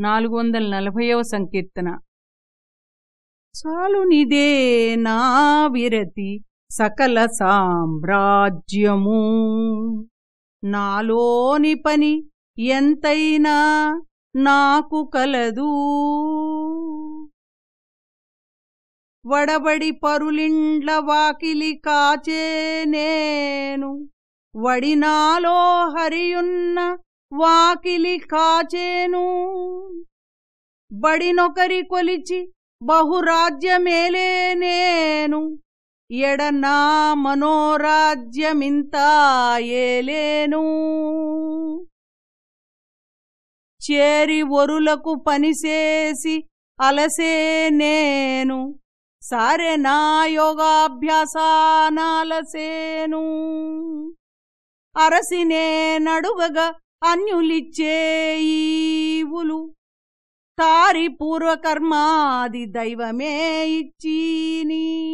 నాలుగు వందల నలభైవ సంకీర్తన. చాలునిదే నా విరతి సకల సామ్రాజ్యము. నాలోని పని ఎంతైనా నాకు కలదు. వడబడి పరులిండ్ల వాకిలి కాచే నేను వడినాలో హరియున్న వాకిలి కాచేను. బడినొకరి కొలిచి బహురాజ్యమేలే నేను. ఎడనా మనోరాజ్యమింతా ఏలేను చేరి ఒరులకు పనిసేసి అలసే నేను. సారే నా యోగాభ్యాసానాలసేను. అరసినే నడువగా అన్యులిచ్చేఈవులు. తారి పూర్వకర్మాది దైవమే ఇచ్చీని.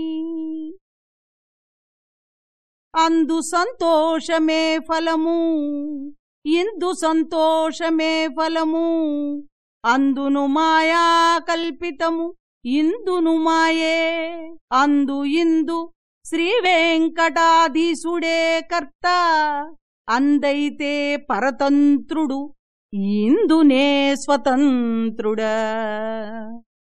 అందు సంతోషమే ఫలము ఇందు సంతోషమే ఫలము అందును మాయా కల్పితము ఇందును మాయే అందు ఇందు శ్రీ వెంకటాధీశుడే కర్త. అందైతే పరతంత్రుడు ఇందునే స్వతంత్రుడా.